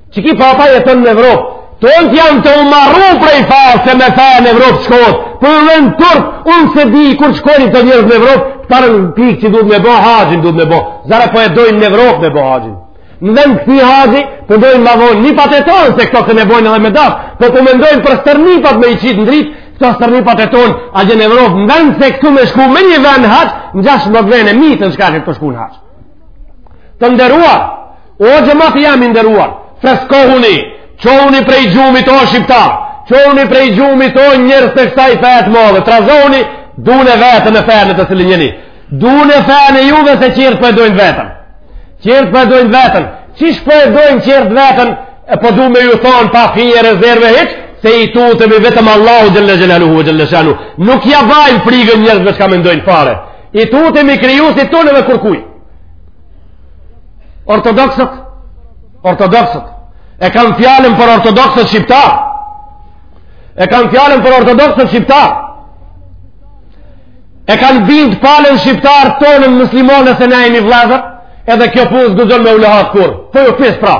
Qe ky Papa jeton në Evropë, tonë të janë të umarru prej farë se me fa në Evropë shkohet, për po dhe në turp, unë s'e di kur shkojnë këta njerëz në Evropë, të parën pikë që duhet me bo haxhin, duhet me bo, zara po e dojnë në Evropë me bo haxhin. Në vend këtij haxhi, po dojnë ma vojnë nipat e tonë, se këto se me bojnë edhe me dafë, po po mendojnë për stërnipat me i qitë në dritë, këta stërnipat e tonë, atje në Evropë, në vend se këtu me shku në një vend haxh, në gjashë më të vene, mitë në shkashit për shku në haxh. Të nderuar, o xhemat jam i nderuar, freskohuni, çohuni prej gjumit o shqiptarë, çohuni prej gjumit o njerëz të kësaj feje të madhe, trazoni, dune veten e fenë në të cilën jeni, dune fenë e juve se tjertë po e dojnë veten, tjertë po e dojnë veten, qysh po e dojnë tjertë veten, e po du me ju thonë pa fije rezerve hiç, se i tutemi vetëm Allahut xhelle xhelaluhu xhelle shanuhu, nuk ja bajmë frigën njerëzve çka mendojnë fare, I tutemi Krijuesit tonë dhe kurkujt. Ortodoksët, ortodoksët, e kam fjalën për ortodoksët shqiptar. E kam fjalën për ortodoksët shqiptar. E kanë bind palën shqiptare tonën muslimane se na jemi vëllezër, edhe kjo punë s'guxon me u luhat kurrë. Po ju pys pra.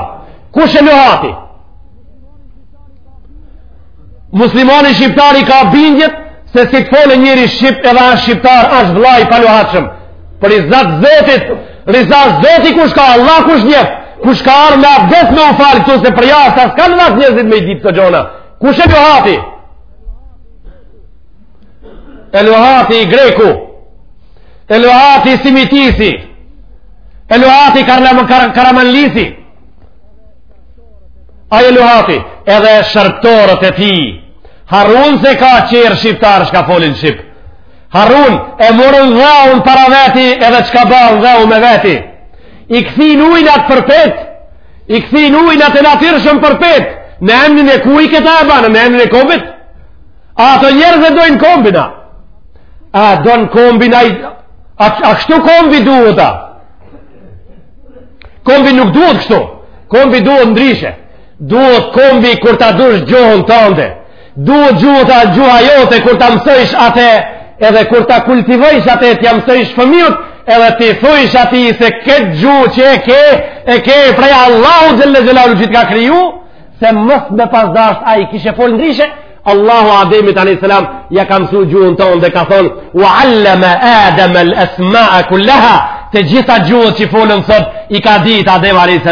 Kush e luhati? muslimani shqiptar i ka bindjet se si të folë njeri shqip edhe ashtë shqiptar ashtë vlla i paluhatshëm për rizat Zotit riza Zotit kush ka Allah kush njef kush ka ardhë me abdes me u falë këtu se përjashtë as kanë vakt njerëzit me i ditë këto gjona kush e luhati e luhati greku e luhati Simitisi e luhati Karamanlisi Ai e luhati, edhe shërbëtorët e tij, harrun se ka qërë shqiptarë çka folin shqip. Harrun, e morën dheun para veti edhe çka bërën dheun me veti. I kthyn ujnat përpjet, i kthyn ujnat e natyrshëm përpjet, në emnin e kujt këta e banë, në emnin e kombit, a ato njerëz e dojnë kombin a, a dojnë kombin a, a, a kështu kombi duhet a, Kombi nuk duhet kështu. Kombi duhet ndryshe. Duhet kombi kur ta dush gjuhën tënde. Duhet gjuhën ta gjuha jote kur ta mësojsh atë edhe kur ta kultivojsh atë t'ia mësojsh fëmijut edhe t'i thojsh atij se këtë gjuhë që e ke e ke prej Allahu xhelle xhelalu që të ka kriju se mos me pas dash ai kishe fol ndryshe Allahu Ademit a.s. ja ka mësu gjuhën tande ka thonë wa allama Adem al asma'a kullaha të gjitha gjuhët që folen sot i ka ditë Adem a.s.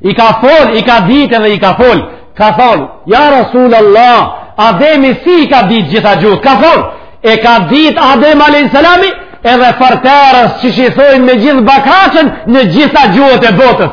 i ka fol, i ka ditë dhe i ka fol ka thonë ja Rasul Allah Ademi si i ka ditë gjitha gjuhët ka thonë e ka ditë Adem a.s. edhe fërterës qysh i thojnë me gjithë bakraçen në gjitha gjuhët e botës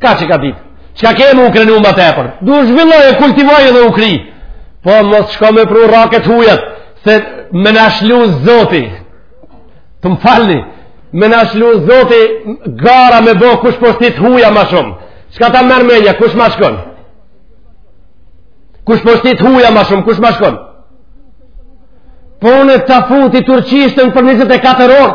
Kaq i ka ditë. Çka kem me u krenu ma tepër? Du zhvilloje kultivoje edhe u kry. Po, mos shko me pru rraqet e huja, se me na lshu zoti. Të më falni, me na lshu zoti gara me bo kush po shti t'huja ma shumë. Çka ta merr menja, kush ma shkon? Kush po shti t'huja ma shumë, kush ma shkon? Po, unë ta futi turqishten për 24 orë.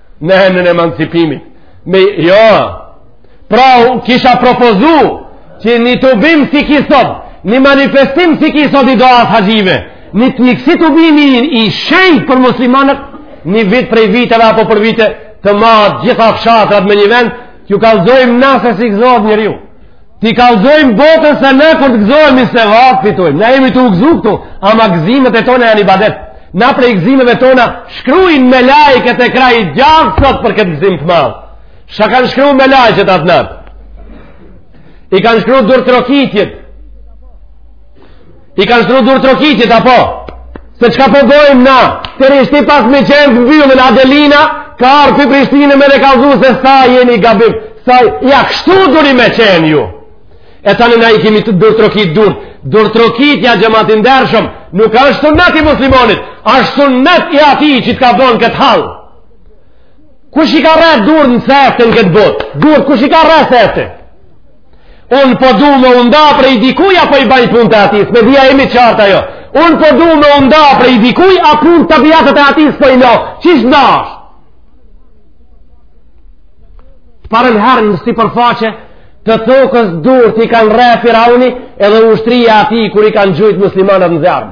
në emnin e emancipimit. Me, jo, pra kisha propozu që një tubim si ky sot, një manifestim si ky sot i duasë haxhive, një, një kësi tubimi i shenjtë për muslimanët, një vit prej viteve apo për vite të mahet gjitha fshatrat me një vend, t'ju kallzojmë na se si gëzohet njeriu. T'i kallzojmë botës se ne kur të gëzohemi sevap fitojmë. Na jemi tu u gëzu këtu, ama gëzimet e tona janë ibadet. Na prej gëzimeve tona shkrujnë melajket te krahi i djathtë sot për këtë gëzim të madh. Çka kanë shkru melajket atë natë? I kanë shkru durtrokitjet. I kanë shkru durtrokitjet, apo? Se çka po bojmë na? Të rishti pas me qenë të mbyllën, Adelina, ka ardh pi Prishtine me na kallxu se sa jeni gabim. Sa, ja, kështu duni me qenë ju. E tani na i kemi durtrokit durt. Durtrokitja xhemat i ndershëm, nuk është sunet i muslimonit, është sunet i atij që të ka bon këtë hall. Kush i ka rre durt sefte në këtë botë? Durt, kush i ka rre sefte? Unë po du me u nda prej dikuj apo i baj punët e atis, me dhja imi qarta jo. Unë po du me u nda prej dikuj a punët tabiatet e atis po i no, qysh n'dash? T'parën herë në sipërfaqe të tokës durt i kanë rreh firauni edhe ushtria e atij kur i kanë gjujt muslimanët në zjarm.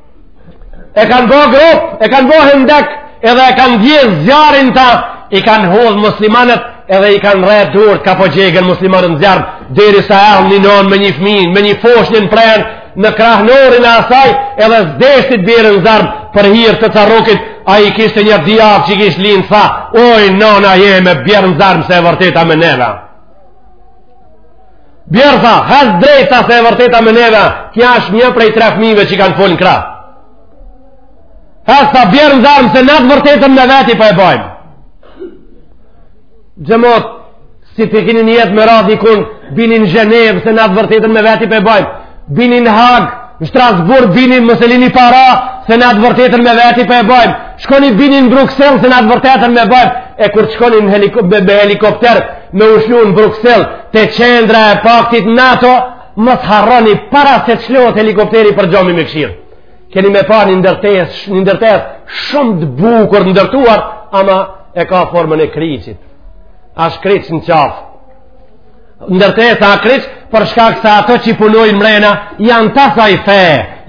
e kanë ba gropë, e kanë ba hendek, edhe e kanë dhez zjarrin ta, i kanë hodh muslimanët, edhe i kanë rreh durt, kah po djegen muslimanët në zjarm, derisa e një nënë me një fmi, me një foshnje në prehën, në krahnorin e asaj, edhe s'deshti t'bjerë në zjarm, për hir të carrukit, ai kishte nja dy javë që i kishte lind, tha, oj, nona jeme, bjer në zjarm, se e vërteta me neve. Bjer tha, hec drejt tha se e vërteta me neve, kjo është një prej tre fmijve që kanë fol në krah. Hec tha, bjer në zjarm se na të vërtetën me veti po e bajmë. Xhemat, si të kini nijet me ra dikun, bini në Gjenevë se na të vërtetën me veti po e bajmë. Bini në Hagë, në Strasburg, bini në Mëselini Para se na të vërtetën me veti po e bajmë. Shkoni bini në Bruxelles se na të vërtetën me bajmë. E kur shkoni me helikopter, me u shlu në Bruxelles te qendra e paktit NATO mos harroni para se të shlohet helikopteri për xhami me këshyr keni me pa një ndërtesë shumë të bukur t'ndërtuar ama e ka formën e kriqit asht kriq në qafë ndërtesa kriq për shkak se ato që punojnë mrena janë t'asaj fe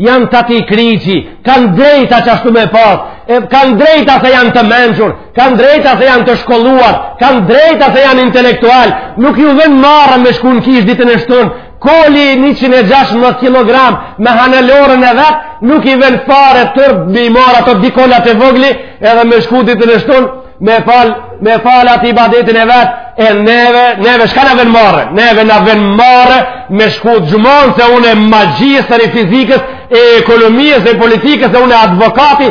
janë t'atij kriqi kanë drejta që ashtu me pas e kanë drejta se janë të mençur kanë drejta se janë të shkolluar, kanë drejta se janë intelektual, nuk ju ven marre me shku në kishë ditën e shtunë, Koli 116 kg me Hanelorën e vet, nuk i ven fare turp me i marrë ato dy Kolat e vogli, edhe me shku ditën e shtunë, me fal me fal at ibadetin e vet, e neve, neve, shka na ven marre, neve na ven marre me shku n'xhuma se unë magjistër i fizikës, e ekonomisë, e politikës, e unë advokati,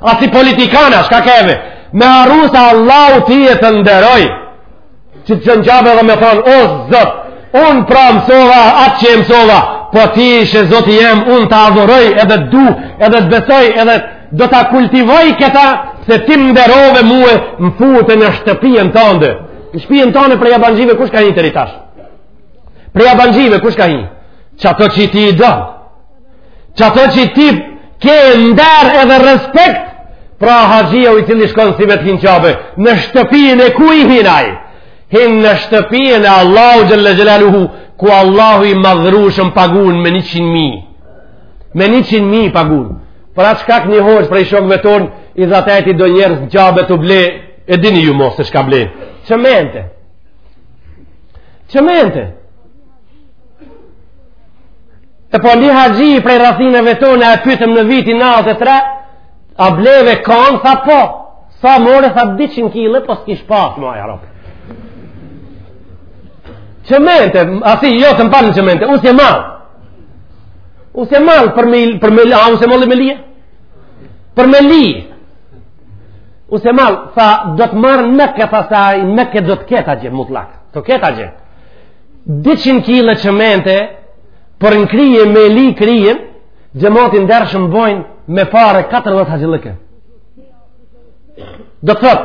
A si politikana, shka ke ve? Me harru se Allahu ty e të nderoi, që të çon n'Qabe edhe me thonë, o Zot, unë pra mësova, atë që e mësova, po ti je Zoti jem, unë të adhuroj, edhe të du, edhe të besoj, edhe do ta kultivoj këta, se ti më nderove mue, më fute në shtëpinë tande. Në shtëpinë tande prej abanxhive, kush ka hi të ritash? Prej abanxhive, kush ka hi? Qato që ti i don? Qato që ti ke nder edhe respekt, pra haxhia i cili shkon sivjet në Qabe, në shtëpijën e kujt hin ai, hin në shtëpijën e Allahut xhelle xhelaluhu, ku Allahu i madhrueshëm pagun me 100.000. Me 100.000 pagun. Pra çka një hoxhë prej shokve tonë, i zateti do njerëz në Qabe tu ble, e dini ju mo se shka ble. Çemente? Çemente? E po një haxhi prej rrethinave tonë e pyetëm në vitin 93, a bleve kanë, tha po, sa more, tha 200 kile, po s'kish pas, ma e ropë. Çemente, asi, jo të mpalë në çemente, usë e malë. Usë e malë për me, për me, a usë e malë me lije? Për me lije. Usë e malë, tha, do të marr në Meke tha, në këtë do të ketë a gjithë, mutlak, të ketë a gjithë. 200 kile çemente për në krije me li krijen xhemat i ndershëm bojnë me pare 40 haxhillëke do të thot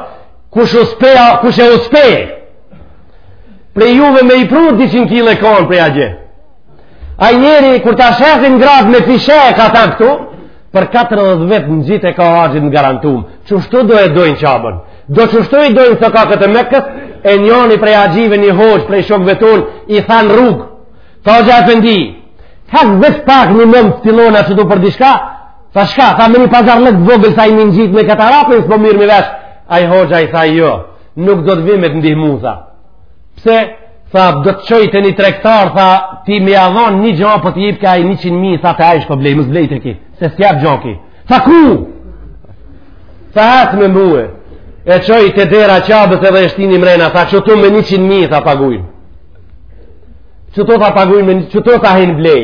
kush uspeja kush e uspe prej juve me i pru 200 kile kanë prej atje ai njeri kur ta shesin grad me fisheka ta këtu Për 40 vetë në gjitë e ka haxhin garantum. Qështu do e dojnë Qabën. Do qështu i dojnë sokakët e Mekës. E njoni prej haxhive një hoxhe prej shokve tonë i tha n'rrugë. Tha hoxha efendi. Hec veç pak nimomë të filona që du për dishka? Tha shka, tha me një pazarllëk t'vogël sa m'i ngjit me këtë arapin, s'po mirremi vesh. Ai hoxha i tha jo, nuk do të vi me t'ndihmu, tha. Pse, tha, do të çoj te një tregtar, tha, ti me ja dhon një gjo, po të jip ka njëqind mi, tha, te ai shko blej, mos blej te ki, se s't'jep gjo ki. Tha, ku? Tha, hec me mue, e çoi te dera Qabës edhe e shtini mrena, tha, qetu me njëqind mi, tha, pagujnë. Qetu tha pagujnë, qetu tha hin blej.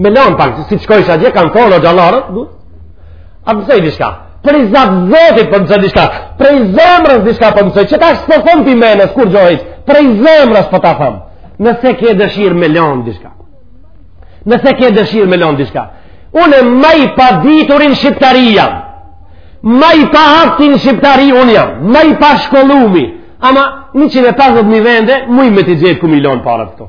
Me lanë pak, si të shkojsh atje, kanë thonë hoxhallarët, duhet. A të mësoj nishka? Për rizat të Zotit po t'mësoj nishka, prej zemrës nishka po t'mësoj, qeta s'ta thom prej menës, kurgjo hiç, prej zemrës po ta thom, nëse ke dëshirë me lanë nishka, nëse ke dëshirë me lanë nishka, unë ma i padituri n'shqiptari jam, ma i paafti n'shqiptari unë jam, ma i pashkollumi, ama 150.000 vende, muj me t'gjet ku m'i lanë paret këtu.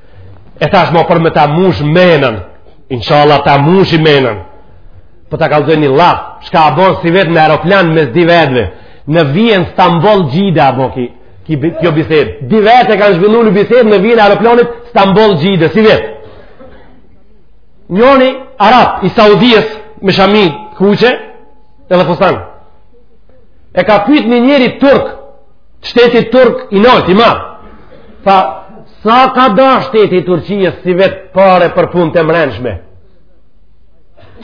e tash mo për me ta mush menën inshallah ta mushi menën po ta kallzoj një llaf shka a bon sivjet në aeroplan mes di vetëve në vijën Stamboll Xhide a ki, ki, kjo bisedë di vetë e kanë zhvillu ni bisedë në vijën e aeroplanit Stamboll Xhide sivjet njoni arab i Saudisë me shami t'kuqe edhe fustan e ka pyt një njeri turk shtetit turk i nalt i madh. Tha, sa ka da shteti Turqisë sivjet pare për punë të mrenshme?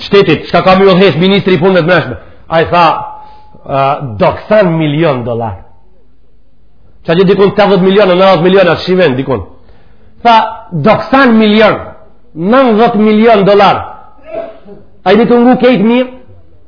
Shtetit, çka ka me i udhëheq ministri i punëve të mrenshme? Ai tha, doksan milion dolar. Qa që dikun 80 milion, 90 milion, atë shiven dikun. Tha, doksan milion, 90 milion dolar. Ai tu ngu kejt mirë?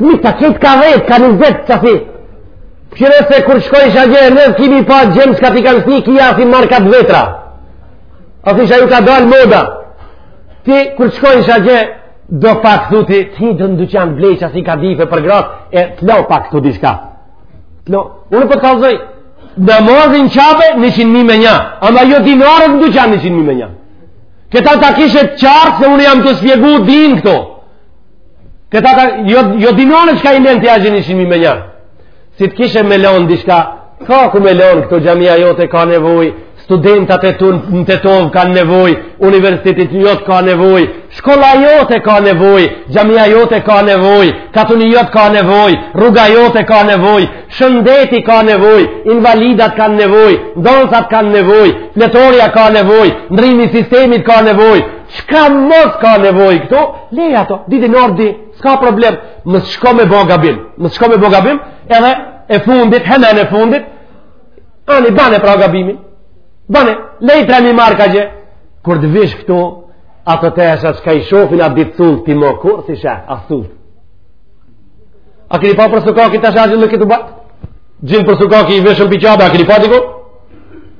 Mi ta kit ka vet, ka njizet ta fi. Kqyre se kur shkojsh haxh e nëzë kimi pa gjemë s'ka ti kanë sni kia si markat e vjetra. A si isha ju ka dalë moda. Ti kur shkojsh haxh do pak thu ti ti do në dyqan blej që si kadife për grat e të lo pak këtu diçka. Të lo, unë prapë po të kallëzoj namazi në Qabe njëqind mijë me nja. Ama jo dinarët në dyqan njëqind mijë me nja. Këta ta kishe të qartë se unë jam tu shpjegu din këtu. Këta ta, jo, jo dinarë çka i len ti jashtë njëqind mijë me një. Si të kishe me lenë diçka, ka ku me lenë këtu xhamija jote ka nevoj, studentat e tu në Tetovë kanë nevoj, universiteti jot ka nevoj, shkolla jote ka nevoj, xhamija jote ka nevoj, katuni jot ka nevoj, rruga jote ka nevoj, shëndeti ka nevoj, invalidat kanë nevoj, nxansat kanë nevoj, fletorja ka nevoj, ndërrimi i sistemit ka nevoj, Çka mos ka nevoj këtu, leji ato dy dinarë ti, s'ka problem, në shko me bo gabim, në shko me bo gabim, edhe e fundit, hemen e fundit, ani bane pra gabimin, bane, leji tre mijë marka atje, kur të vish këtu, ato tesha çka i shofin atë ditë thullë, ti më kur, si shë, a thullë. A keni pa për së kaki të shajin në këtë batë? Gjinë për së kaki i vishën për Qabe, a keni pa të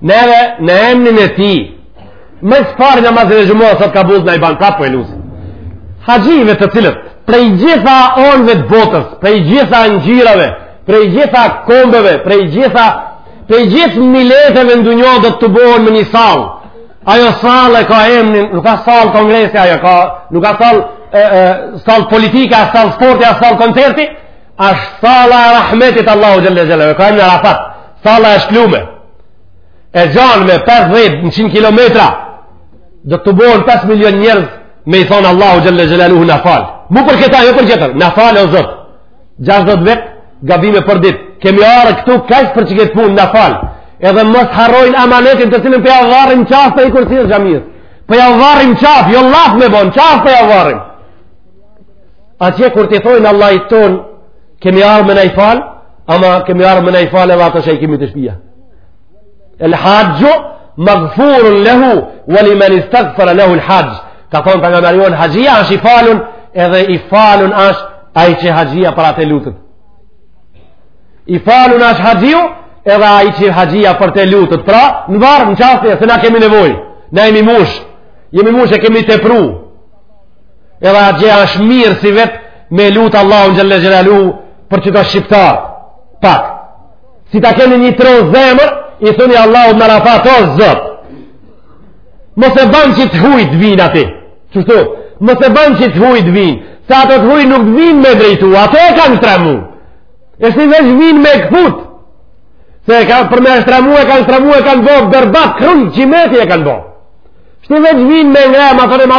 Neve në emnin e tij, më së pari namazin e xhumasë, sot kabull na i ban, prapë po e lusim. Haxhive të cilët, prej gjitha anëve të botës, prej gjitha ngjyrave, prej gjitha kombeve, prej gjitha, prej gjithë mileteve në dunja do të tubohen me një sallë. Ajo sallë e ka emnin, nuk a sallë kongresi, ajo ka, nuk a sallë, sallë politike, sallë sporti, sallë koncerti, është salla e rahmetit Allahu Xhelle Xhelle me kajmë në Arafat salla e shplume e gjanë me 50-100 km do të tubohen 5 milion njerëz me i thonë Allahu Xhelle Xhelaluhu na fal mu për këta, jo për këtër, na fal o Zot 60 vjet gabime për ditë kemi ardh këtu kejt për që këtë punë na fal edhe mos harrojnë amanetin të cilin po ja varim qafë për i kërësirë xhamisë po ja varim qafë, jo llafe me bo në qafë po ja varim Atje kur t'i thojnë Allahi jonë, kemi arë me na i falë, ama kemi arë me na i falë edhe ato që i kemi te shpia. El haxhu magfurun lehu, ve li men istagfera lehu el haxh. Ka thonë pejgamberi jonë, haxhia është i falun, edhe i falun është ai që haxhia për atë lutet. I falun është haxhiu, edhe ai që haxhia për të lutet. Pra, në varë, në qasë, se na kemi nevojë, na jemi mushë, jemi mushë e kemi tepru, edhe atje është mirë si vetë me lutë Allahun xhele xhelaluhu por që të shqiptar pak si ta keni një tro zemër i thuni Allahut në Arafat o Zot mos e ban që të hujt vin aty qështu mos e ban që të hujt vin se ato të hujt nuk vin me drejtu ato e kanë shtremu e si veç vin me këput se e kanë për me shtremu e kanë shtremu e kanë bo berbat krejt që me ti e kanë bo Shtu veç vinë me ngre, ma thënë e ma